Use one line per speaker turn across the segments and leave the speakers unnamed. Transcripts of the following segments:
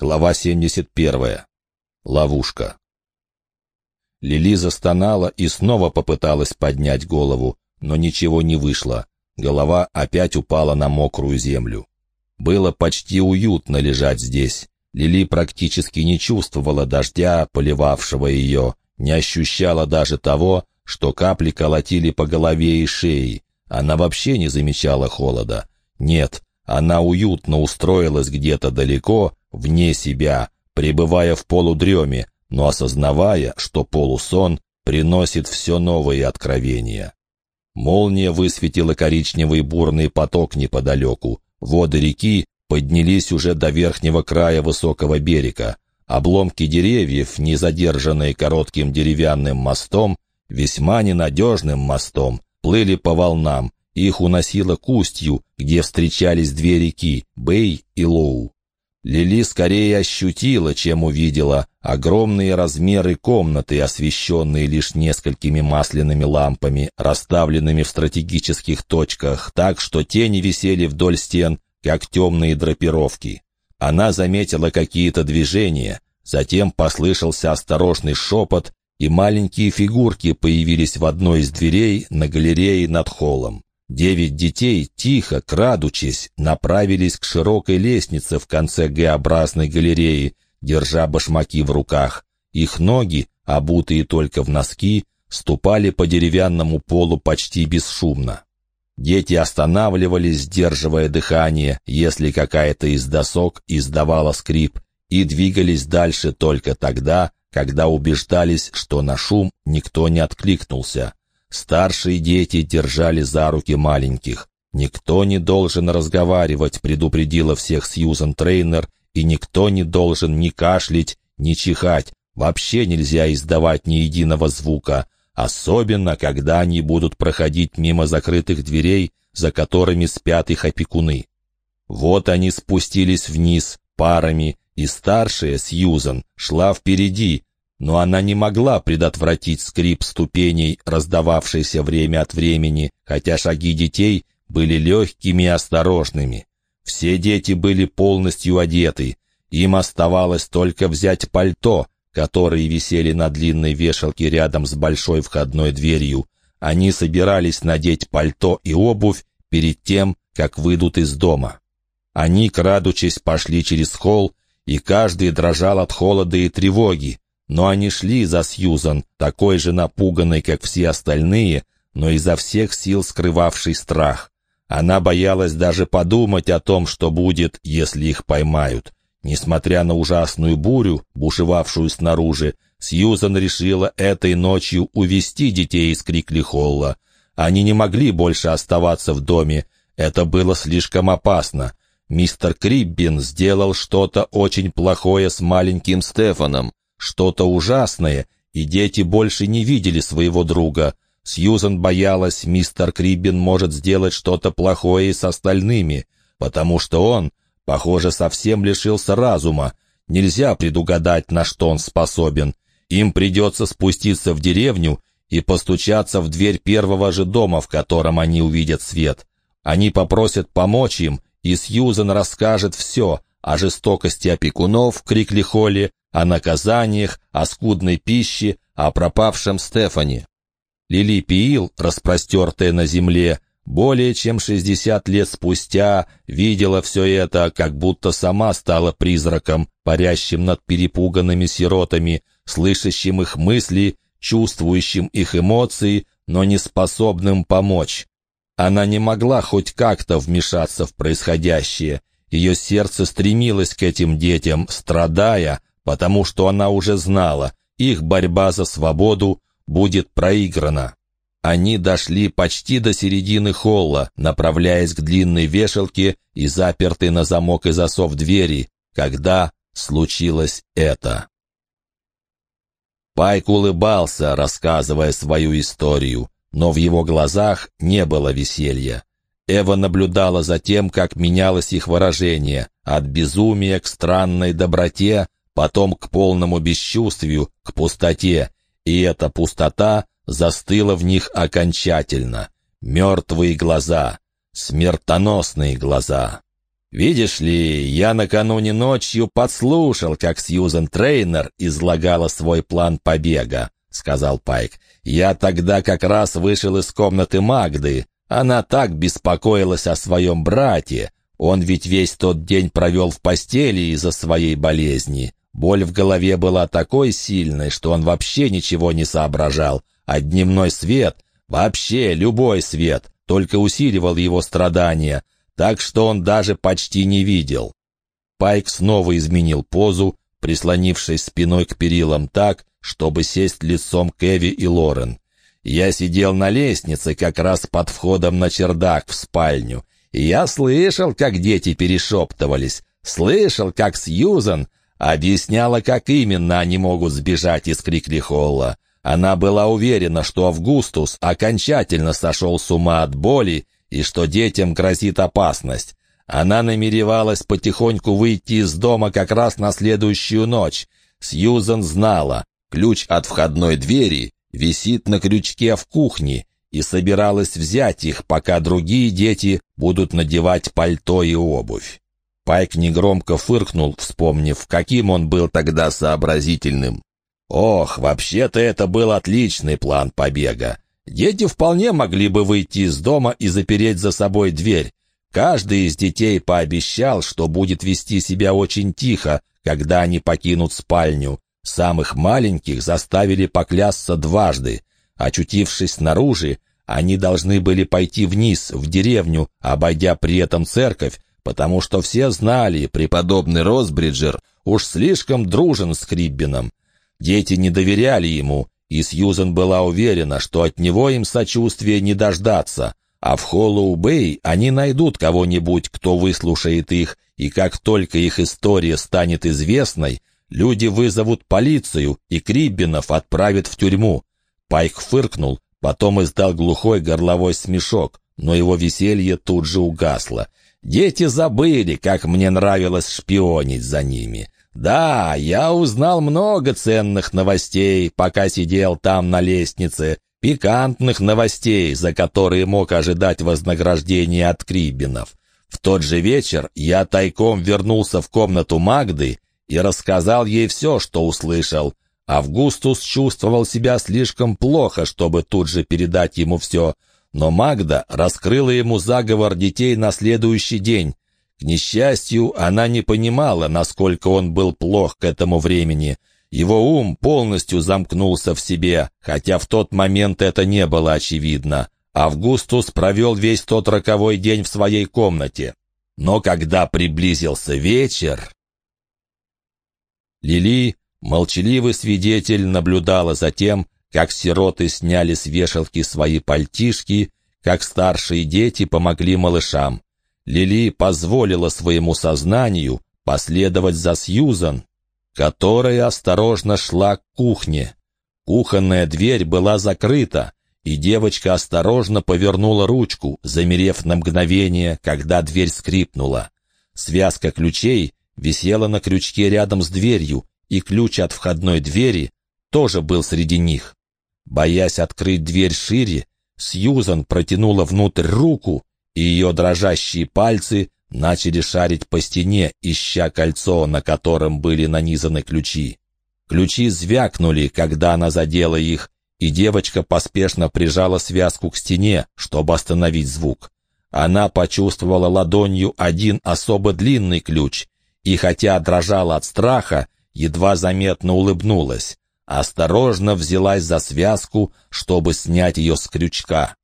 Глава 71. Ловушка. Лили застонала и снова попыталась поднять голову, но ничего не вышло. Голова опять упала на мокрую землю. Было почти уютно лежать здесь. Лили практически не чувствовала дождя, поливавшего ее, не ощущала даже того, что капли колотили по голове и шее. Она вообще не замечала холода. Нет, она уютно устроилась где-то далеко, вне себя, пребывая в полудреме, но осознавая, что полусон приносит все новые откровения. Молния высветила коричневый бурный поток неподалеку. Воды реки поднялись уже до верхнего края высокого берега. Обломки деревьев, не задержанные коротким деревянным мостом, весьма ненадежным мостом, плыли по волнам, их уносило к устью, где встречались две реки — Бэй и Лоу. Лили скорее ощутила, чем увидела, огромные размеры комнаты, освещенные лишь несколькими масляными лампами, расставленными в стратегических точках, так что тени висели вдоль стен, как темные драпировки. Она заметила какие-то движения, затем послышался осторожный шепот, и маленькие фигурки появились в одной из дверей на галерее над холлом. Девять детей, тихо, крадучись, направились к широкой лестнице в конце Г-образной галереи, держа башмаки в руках. Их ноги, обутые только в носки, ступали по деревянному полу почти бесшумно. Дети останавливались, сдерживая дыхание, если какая-то из досок издавала скрип, и двигались дальше только тогда, когда убеждались, что на шум никто не откликнулся. Старшие дети держали за руки маленьких. «Никто не должен разговаривать», — предупредила всех Сьюзан Трейнер, «и никто не должен ни кашлять, ни чихать. Вообще нельзя издавать ни единого звука, особенно когда они будут проходить мимо закрытых дверей, за которыми спят их опекуны». Вот они спустились вниз парами, и старшая, Сьюзан, шла впереди, но она не могла предотвратить скрип ступеней, раздававшийся время от времени, хотя шаги детей были легкими и осторожными. Все дети были полностью одеты, им оставалось только взять пальто, которые висели на длинной вешалке рядом с большой входной дверью. Они собирались надеть пальто и обувь перед тем, как выйдут из дома. Они, крадучись, пошли через холл, и каждый дрожал от холода и тревоги, но они шли за Сьюзан, такой же напуганной, как все остальные, но изо всех сил скрывавший страх. Она боялась даже подумать о том, что будет, если их поймают. Несмотря на ужасную бурю, бушевавшую снаружи, Сьюзан решила этой ночью увести детей из Крикли-Холла. Они не могли больше оставаться в доме. Это было слишком опасно. Мистер Криббин сделал что-то очень плохое с маленьким Стефаном что-то ужасное, и дети больше не видели своего друга. Сьюзан боялась, мистер Крибин может сделать что-то плохое и с остальными, потому что он, похоже, совсем лишился разума. Нельзя предугадать, на что он способен. Им придется спуститься в деревню и постучаться в дверь первого же дома, в котором они увидят свет. Они попросят помочь им, и Сьюзан расскажет все о жестокости опекунов в Крикли-Холле, о наказаниях, о скудной пище, о пропавшем Стефане. Лили Пиил, распростертая на земле, более чем шестьдесят лет спустя видела все это, как будто сама стала призраком, парящим над перепуганными сиротами, слышащим их мысли, чувствующим их эмоции, но не способным помочь. Она не могла хоть как-то вмешаться в происходящее. Ее сердце стремилось к этим детям, страдая, потому что она уже знала, их борьба за свободу будет проиграна. Они дошли почти до середины холла, направляясь к длинной вешалке и запертой на замок и засов двери, когда случилось это. Пайк улыбался, рассказывая свою историю, но в его глазах не было веселья. Эва наблюдала за тем, как менялось их выражение, от безумия к странной доброте, потом к полному бесчувствию, к пустоте, и эта пустота застыла в них окончательно. Мертвые глаза, смертоносные глаза. «Видишь ли, я накануне ночью подслушал, как Сьюзен Трейнер излагала свой план побега», — сказал Пайк. «Я тогда как раз вышел из комнаты Магды. Она так беспокоилась о своем брате. Он ведь весь тот день провел в постели из-за своей болезни. Боль в голове была такой сильной, что он вообще ничего не соображал. А дневной свет, вообще любой свет, только усиливал его страдания так что он даже почти не видел. Пайк снова изменил позу, прислонившись спиной к перилам так, чтобы сесть лицом к Эви и Лорен. Я сидел на лестнице как раз под входом на чердак в спальню, и я слышал, как дети перешептывались, слышал, как Сьюзан объясняла, как именно они могут сбежать из Крикли-Холла. Она была уверена, что Августус окончательно сошел с ума от боли и что детям грозит опасность. Она намеревалась потихоньку выйти из дома как раз на следующую ночь. Сьюзан знала, ключ от входной двери висит на крючке в кухне, и собиралась взять их, пока другие дети будут надевать пальто и обувь. Пайк негромко фыркнул, вспомнив, каким он был тогда сообразительным. Ох, вообще-то это был отличный план побега. Дети вполне могли бы выйти из дома и запереть за собой дверь. Каждый из детей пообещал, что будет вести себя очень тихо, когда они покинут спальню. Самых маленьких заставили поклясться дважды. Очутившись снаружи, они должны были пойти вниз, в деревню, обойдя при этом церковь, потому что все знали, преподобный Росбриджер уж слишком дружен с Криббином. Дети не доверяли ему, и Сьюзен была уверена, что от него им сочувствия не дождаться, а в Холлоу-Бэй они найдут кого-нибудь, кто выслушает их, и как только их история станет известной, люди вызовут полицию, и Криббинов отправят в тюрьму. Пайк фыркнул, потом издал глухой горловой смешок, но его веселье тут же угасло. Дети забыли, как мне нравилось шпионить за ними. Да, я узнал много ценных новостей, пока сидел там на лестнице, пикантных новостей, за которые мог ожидать вознаграждения от Крибинов. В тот же вечер я тайком вернулся в комнату Магды и рассказал ей все, что услышал. Августус чувствовал себя слишком плохо, чтобы тут же передать ему все, но Магда раскрыла ему заговор детей на следующий день, к несчастью, она не понимала, насколько он был плох к этому времени. Его ум полностью замкнулся в себе, хотя в тот момент это не было очевидно. Августус провел весь тот роковой день в своей комнате. Но когда приблизился вечер... Лили, молчаливый свидетель, наблюдала за тем, как сироты сняли с вешалки свои пальтишки, как старшие дети помогли малышам. Лили позволила своему сознанию последовать за Сьюзан, которая осторожно шла к кухне. Кухонная дверь была закрыта, и девочка осторожно повернула ручку, замерев на мгновение, когда дверь скрипнула. Связка ключей висела на крючке рядом с дверью, и ключ от входной двери тоже был среди них. Боясь открыть дверь шире, Сьюзан протянула внутрь руку и ее дрожащие пальцы начали шарить по стене, ища кольцо, на котором были нанизаны ключи. Ключи звякнули, когда она задела их, и девочка поспешно прижала связку к стене, чтобы остановить звук. Она почувствовала ладонью один особо длинный ключ, и хотя дрожала от страха, едва заметно улыбнулась. Осторожно взялась за связку, чтобы снять ее с крючка.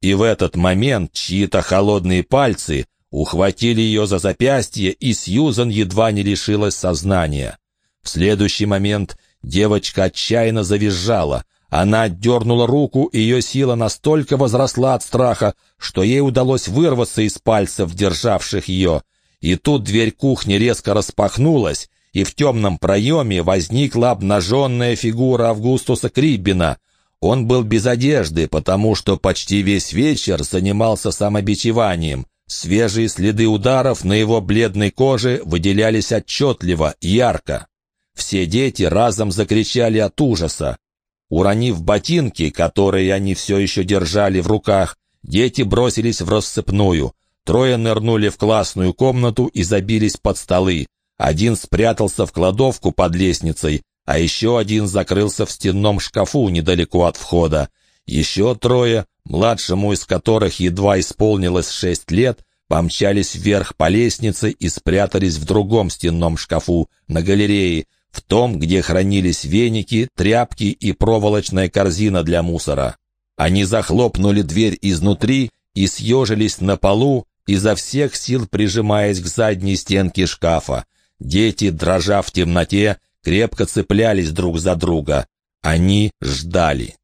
И в этот момент чьи-то холодные пальцы ухватили ее за запястье, и Сьюзан едва не лишилась сознания. В следующий момент девочка отчаянно завизжала. Она отдернула руку, и ее сила настолько возросла от страха, что ей удалось вырваться из пальцев, державших ее. И тут дверь кухни резко распахнулась, и в темном проеме возникла обнаженная фигура Августуса Криббина. Он был без одежды, потому что почти весь вечер занимался самобичеванием. Свежие следы ударов на его бледной коже выделялись отчетливо, ярко. Все дети разом закричали от ужаса. Уронив ботинки, которые они все еще держали в руках, дети бросились в рассыпную. Трое нырнули в классную комнату и забились под столы. Один спрятался в кладовку под лестницей, а еще один закрылся в стенном шкафу недалеко от входа. Еще трое, младшему из которых едва исполнилось шесть лет, помчались вверх по лестнице и спрятались в другом стенном шкафу на галерее, в том, где хранились веники, тряпки и проволочная корзина для мусора. Они захлопнули дверь изнутри и съежились на полу, изо всех сил прижимаясь к задней стенке шкафа. Дети, дрожа в темноте, крепко цеплялись друг за друга. Они ждали.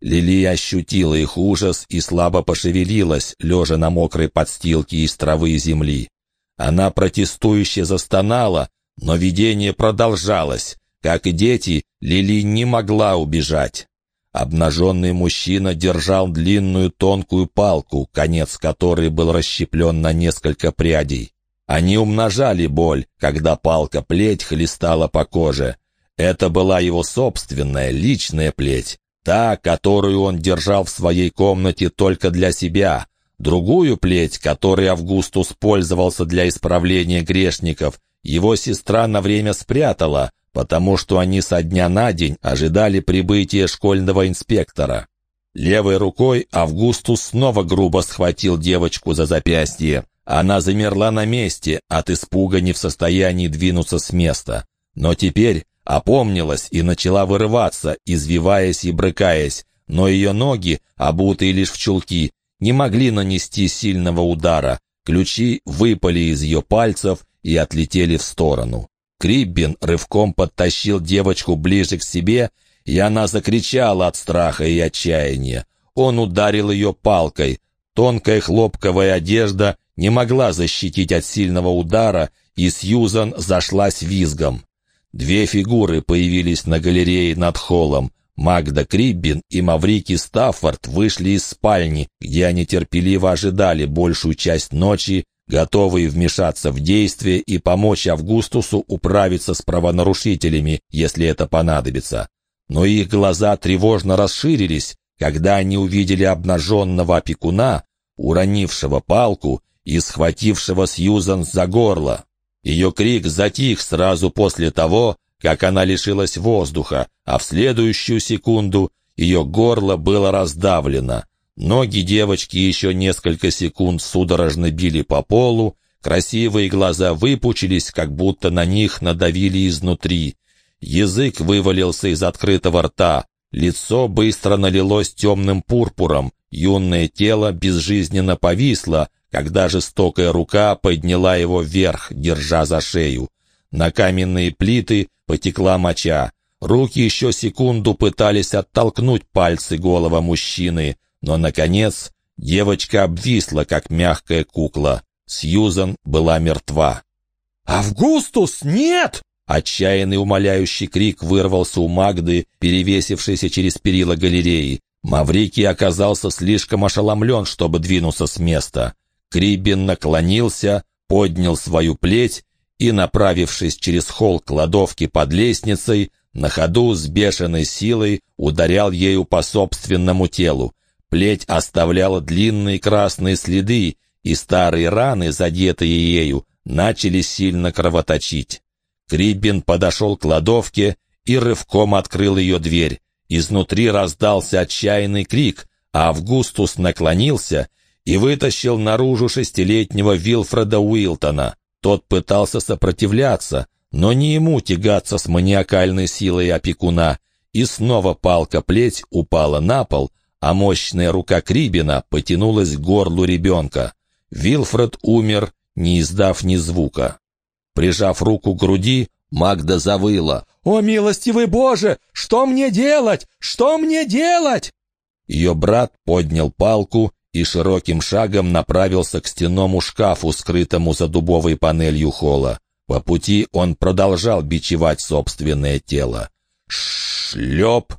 Лили ощутила их ужас и слабо пошевелилась, лежа на мокрой подстилке из травы и земли. Она протестующе застонала, но видение продолжалось. Как и дети, Лили не могла убежать. Обнаженный мужчина держал длинную тонкую палку, конец которой был расщеплен на несколько прядей. Они умножали боль, когда палка-плеть хлестала по коже. Это была его собственная, личная плеть, та, которую он держал в своей комнате только для себя. Другую плеть, которой Августус пользовался для исправления грешников, его сестра на время спрятала, потому что они со дня на день ожидали прибытия школьного инспектора. Левой рукой Августус снова грубо схватил девочку за запястье. Она замерла на месте, от испуга не в состоянии двинуться с места. Но теперь опомнилась и начала вырываться, извиваясь и брыкаясь, но ее ноги, обутые лишь в чулки, не могли нанести сильного удара. Ключи выпали из ее пальцев и отлетели в сторону. Криббин рывком подтащил девочку ближе к себе, и она закричала от страха и отчаяния. Он ударил ее палкой. Тонкая хлопковая одежда не могла защитить от сильного удара, и Сьюзан зашлась визгом. Две фигуры появились на галерее над холлом. Магда Криббин и Маврики Стаффорд вышли из спальни, где они терпеливо ожидали большую часть ночи, готовые вмешаться в действие и помочь Августусу управиться с правонарушителями, если это понадобится. Но их глаза тревожно расширились, когда они увидели обнаженного опекуна, уронившего палку и схватившего Сьюзан за горло. Ее крик затих сразу после того, как она лишилась воздуха, а в следующую секунду ее горло было раздавлено. Ноги девочки еще несколько секунд судорожно били по полу, красивые глаза выпучились, как будто на них надавили изнутри. Язык вывалился из открытого рта, лицо быстро налилось темным пурпуром, юное тело безжизненно повисло, когда жестокая рука подняла его вверх, держа за шею. На каменные плиты потекла моча. Руки еще секунду пытались оттолкнуть пальцы голого мужчины — но, наконец, девочка обвисла, как мягкая кукла. Сьюзан была мертва.
«Августус, нет!»
Отчаянный умоляющий крик вырвался у Магды, перевесившейся через перила галереи. Маврикий оказался слишком ошеломлен, чтобы двинуться с места. Крибин наклонился, поднял свою плеть и, направившись через холл кладовки под лестницей, на ходу с бешеной силой ударял ею по собственному телу. Плеть оставляла длинные красные следы, и старые раны, задетые ею, начали сильно кровоточить. Криббин подошел к кладовке и рывком открыл ее дверь. Изнутри раздался отчаянный крик, а Августус наклонился и вытащил наружу шестилетнего Вилфреда Уилтона. Тот пытался сопротивляться, но не ему тягаться с маниакальной силой опекуна, и снова палка-плеть упала на пол, а мощная рука Крибина потянулась к горлу ребенка. Вилфред умер, не издав ни звука. Прижав руку к груди, Магда завыла.
«О, милостивый Боже! Что мне делать? Что мне делать?»
Ее брат поднял палку и широким шагом направился к стенному шкафу, скрытому за дубовой панелью холла. По пути он продолжал бичевать собственное тело. Шлеп!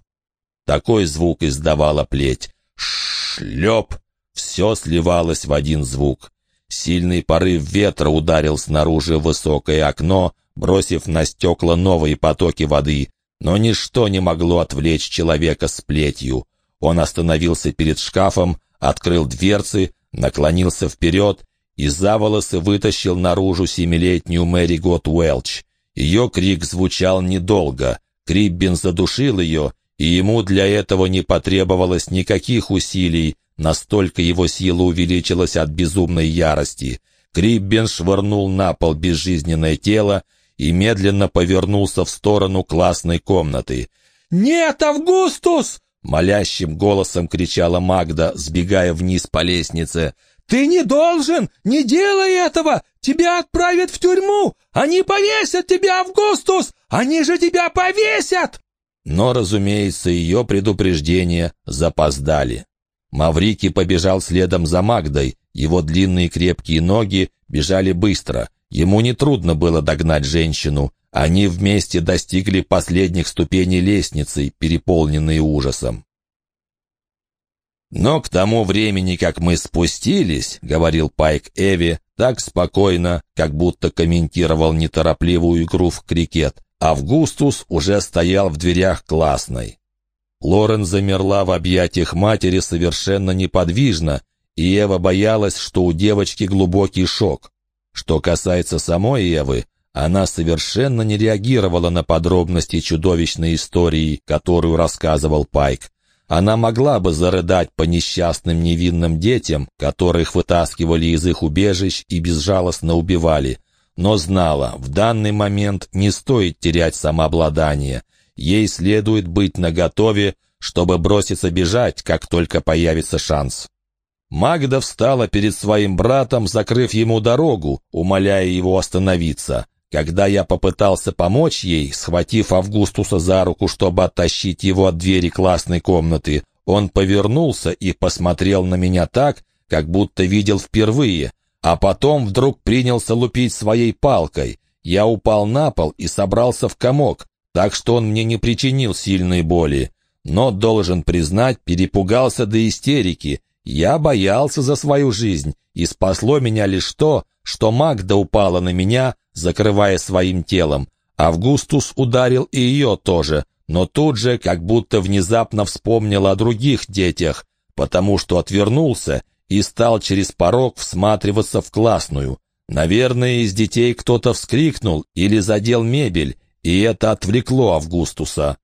Такой звук издавала плеть. Шлеп! Все сливалось в один звук. Сильный порыв ветра ударил снаружи высокое окно, бросив на стекла новые потоки воды, но ничто не могло отвлечь человека с плетью. Он остановился перед шкафом, открыл дверцы, наклонился вперед и за волосы вытащил наружу семилетнюю Мэри Гот Уэлч. Ее крик звучал недолго. Криббин задушил ее, и ему для этого не потребовалось никаких усилий, настолько его сила увеличилась от безумной ярости. Криббин швырнул на пол безжизненное тело и медленно повернулся в сторону классной комнаты.
«Нет, Августус!»
— молящим голосом кричала Магда, сбегая вниз по лестнице.
«Ты не должен! Не делай этого! Тебя отправят в тюрьму! Они повесят тебя, Августус! Они же тебя повесят!»
Но, разумеется, ее предупреждения запоздали. Маврики побежал следом за Магдой. Его длинные крепкие ноги бежали быстро. Ему нетрудно было догнать женщину. Они вместе достигли последних ступеней лестницы, переполненные ужасом. «Но к тому времени, как мы спустились», — говорил Пайк Эви, так спокойно, как будто комментировал неторопливую игру в крикет, Августус уже стоял в дверях классной. Лорен замерла в объятиях матери совершенно неподвижно, и Ева боялась, что у девочки глубокий шок. Что касается самой Евы, она совершенно не реагировала на подробности чудовищной истории, которую рассказывал Пайк. Она могла бы зарыдать по несчастным невинным детям, которых вытаскивали из их убежищ и безжалостно убивали, но знала, в данный момент не стоит терять самообладание. Ей следует быть наготове, чтобы броситься бежать, как только появится шанс. Магда встала перед своим братом, закрыв ему дорогу, умоляя его остановиться. Когда я попытался помочь ей, схватив Августуса за руку, чтобы оттащить его от двери классной комнаты, он повернулся и посмотрел на меня так, как будто видел впервые, а потом вдруг принялся лупить своей палкой. Я упал на пол и собрался в комок, так что он мне не причинил сильной боли. Но, должен признать, перепугался до истерики. Я боялся за свою жизнь, и спасло меня лишь то, что Магда упала на меня, закрывая своим телом. Августус ударил и ее тоже, но тут же как будто внезапно вспомнил о других детях, потому что отвернулся и стал через порог всматриваться в классную. Наверное, из детей кто-то вскрикнул или задел мебель, и это отвлекло Августуса.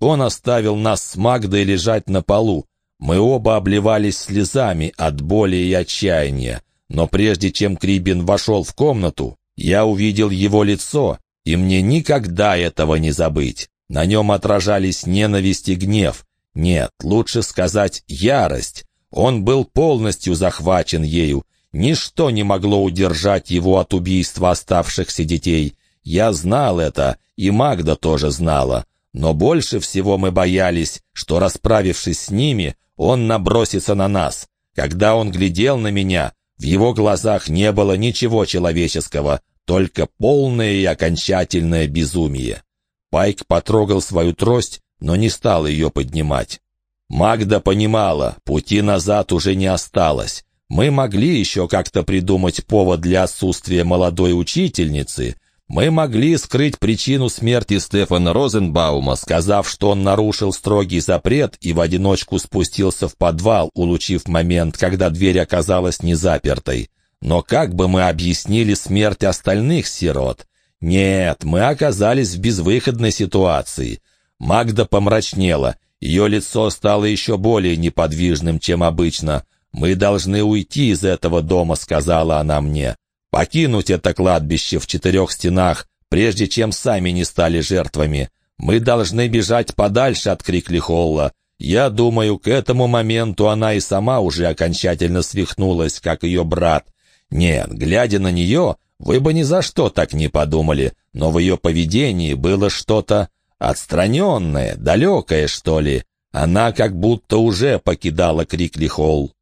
Он оставил нас с Магдой лежать на полу. Мы оба обливались слезами от боли и отчаяния. Но прежде чем Крибин вошел в комнату, я увидел его лицо, и мне никогда этого не забыть. На нем отражались ненависть и гнев. Нет, лучше сказать ярость. Он был полностью захвачен ею. Ничто не могло удержать его от убийства оставшихся детей. Я знал это, и Магда тоже знала. Но больше всего мы боялись, что, расправившись с ними, он набросится на нас. Когда он глядел на меня, в его глазах не было ничего человеческого, только полное и окончательное безумие. Пайк потрогал свою трость, но не стал ее поднимать. Магда понимала, пути назад уже не осталось. Мы могли еще как-то придумать повод для отсутствия молодой учительницы. Мы могли скрыть причину смерти Стефана Розенбаума, сказав, что он нарушил строгий запрет и в одиночку спустился в подвал, улучив момент, когда дверь оказалась не запертой. Но как бы мы объяснили смерть остальных сирот? Нет, мы оказались в безвыходной ситуации. Магда помрачнела. Ее лицо стало еще более неподвижным, чем обычно. «Мы должны уйти из этого дома», — сказала она мне. «Покинуть это кладбище в четырех стенах, прежде чем сами не стали жертвами. Мы должны бежать подальше от Крикли Холла. Я думаю, к этому моменту она и сама уже окончательно свихнулась, как ее брат. Нет, глядя на нее, вы бы ни за что так не подумали, но в ее поведении было что-то отстраненное, далекое, что ли. Она как будто уже покидала Крикли Холл.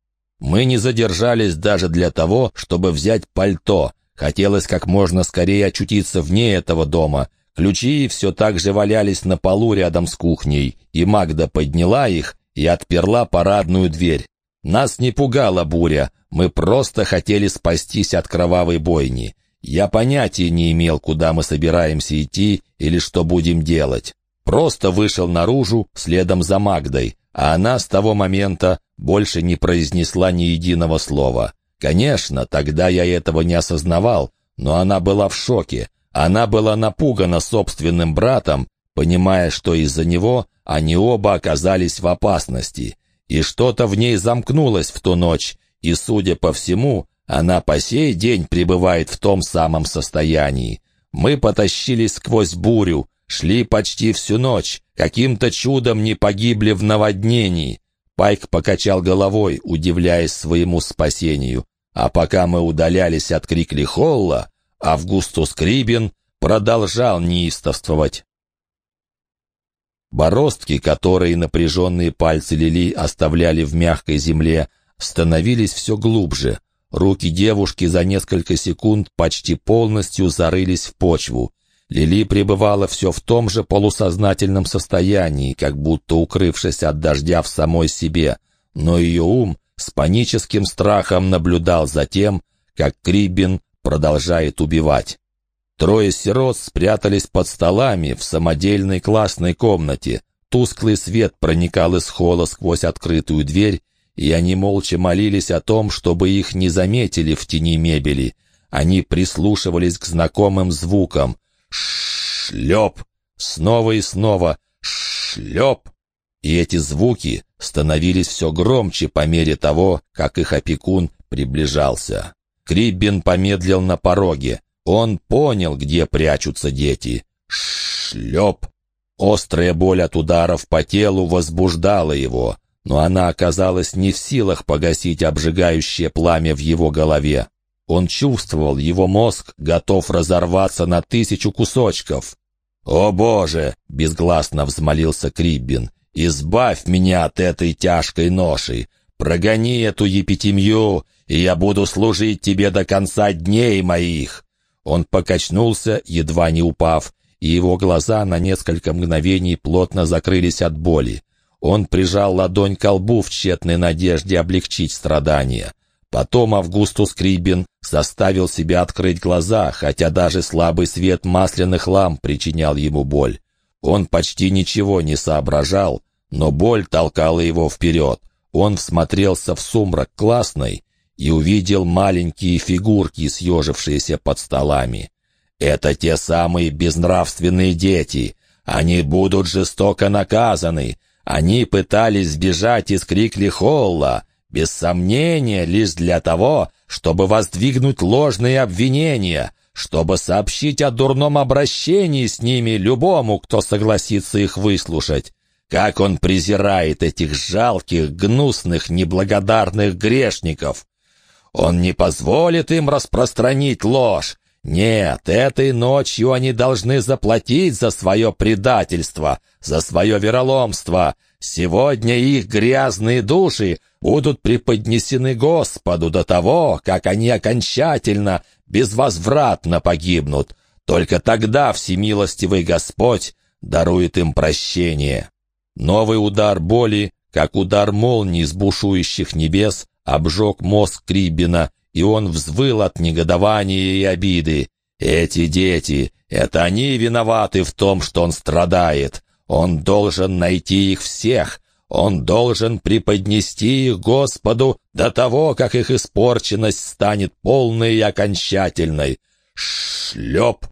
Мы не задержались даже для того, чтобы взять пальто. Хотелось как можно скорее очутиться вне этого дома. Ключи все так же валялись на полу рядом с кухней, и Магда подняла их и отперла парадную дверь. Нас не пугала буря, мы просто хотели спастись от кровавой бойни. Я понятия не имел, куда мы собираемся идти или что будем делать. Просто вышел наружу следом за Магдой, а она с того момента больше не произнесла ни единого слова. Конечно, тогда я этого не осознавал, но она была в шоке. Она была напугана собственным братом, понимая, что из-за него они оба оказались в опасности. И что-то в ней замкнулось в ту ночь, и, судя по всему, она по сей день пребывает в том самом состоянии. Мы потащились сквозь бурю, шли почти всю ночь, каким-то чудом не погибли в наводнении. Пайк покачал головой, удивляясь своему спасению. А пока мы удалялись от Крикли Холла, Августус Крибин продолжал неистовствовать. Бороздки, которые напряженные пальцы Лили оставляли в мягкой земле, становились все глубже. Руки девушки за несколько секунд почти полностью зарылись в почву. Лили пребывала все в том же полусознательном состоянии, как будто укрывшись от дождя в самой себе, но ее ум с паническим страхом наблюдал за тем, как Крибин продолжает убивать. Трое сирот спрятались под столами в самодельной классной комнате. Тусклый свет проникал из холла сквозь открытую дверь, и они молча молились о том, чтобы их не заметили в тени мебели. Они прислушивались к знакомым звукам. Шлеп! Снова и снова. Шлеп! И эти звуки становились все громче по мере того, как их опекун приближался. Криббин помедлил на пороге. Он понял, где прячутся дети. Шлеп! Острая боль от ударов по телу возбуждала его но она оказалась не в силах погасить обжигающее пламя в его голове. Он чувствовал, его мозг готов разорваться на тысячу кусочков. «О Боже!» — безгласно взмолился Криббин. «Избавь меня от этой тяжкой ноши! Прогони эту епитемью, и я буду служить тебе до конца дней моих!» Он покачнулся, едва не упав, и его глаза на несколько мгновений плотно закрылись от боли. Он прижал ладонь к колбу в тщетной надежде облегчить страдания. Потом Августус Крибин заставил себя открыть глаза, хотя даже слабый свет масляных ламп причинял ему боль. Он почти ничего не соображал, но боль толкала его вперед. Он всмотрелся в сумрак классной и увидел маленькие фигурки, съежившиеся под столами. «Это те самые безнравственные дети. Они будут жестоко наказаны. Они пытались сбежать из Крикли-Холла, без сомнения, лишь для того, чтобы воздвигнуть ложные обвинения, чтобы сообщить о дурном обращении с ними любому, кто согласится их выслушать. Как он презирает этих жалких, гнусных, неблагодарных грешников! Он не позволит им распространить ложь, нет, этой ночью они должны заплатить за свое предательство, за свое вероломство. Сегодня их грязные души будут преподнесены Господу до того, как они окончательно, безвозвратно погибнут. Только тогда всемилостивый Господь дарует им прощение. Новый удар боли, как удар молнии с бушующих небес, обжег мозг Крибина, и он взвыл от негодования и обиды. «Эти дети, это они виноваты в том, что он страдает. Он должен найти их всех. Он должен преподнести их Господу до того, как их испорченность станет полной и окончательной. Шлеп!»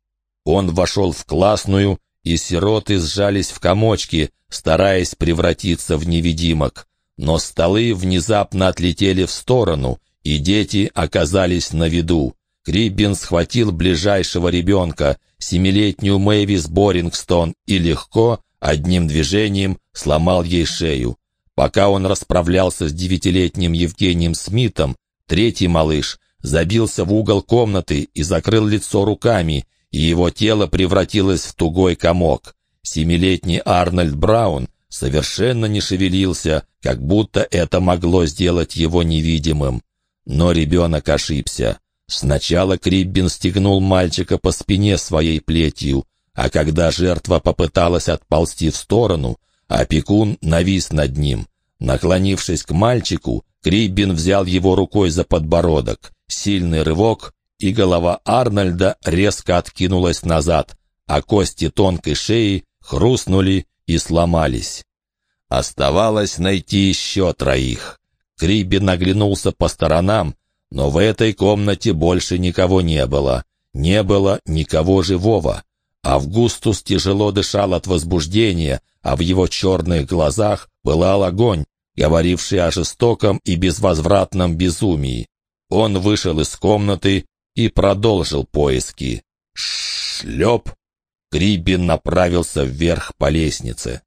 Он вошел в классную, и сироты сжались в комочки, стараясь превратиться в невидимок. Но столы внезапно отлетели в сторону, и дети оказались на виду. Криббин схватил ближайшего ребенка, семилетнюю Мэйвис Борингстон, и легко, одним движением, сломал ей шею. Пока он расправлялся с девятилетним Евгением Смитом, третий малыш забился в угол комнаты и закрыл лицо руками, и его тело превратилось в тугой комок. Семилетний Арнольд Браун совершенно не шевелился, как будто это могло сделать его невидимым. Но ребенок ошибся. Сначала Криббин стегнул мальчика по спине своей плетью, а когда жертва попыталась отползти в сторону, опекун навис над ним. Наклонившись к мальчику, Криббин взял его рукой за подбородок. Сильный рывок, и голова Арнольда резко откинулась назад, а кости тонкой шеи хрустнули и сломались. Оставалось найти еще троих. Крибби наглянулся по сторонам, Но в этой комнате больше никого не было. Не было никого живого. Августус тяжело дышал от возбуждения, а в его черных глазах пылал огонь, говоривший о жестоком и безвозвратном безумии. Он вышел из комнаты и продолжил поиски. Шлеп! Грибин направился вверх по лестнице.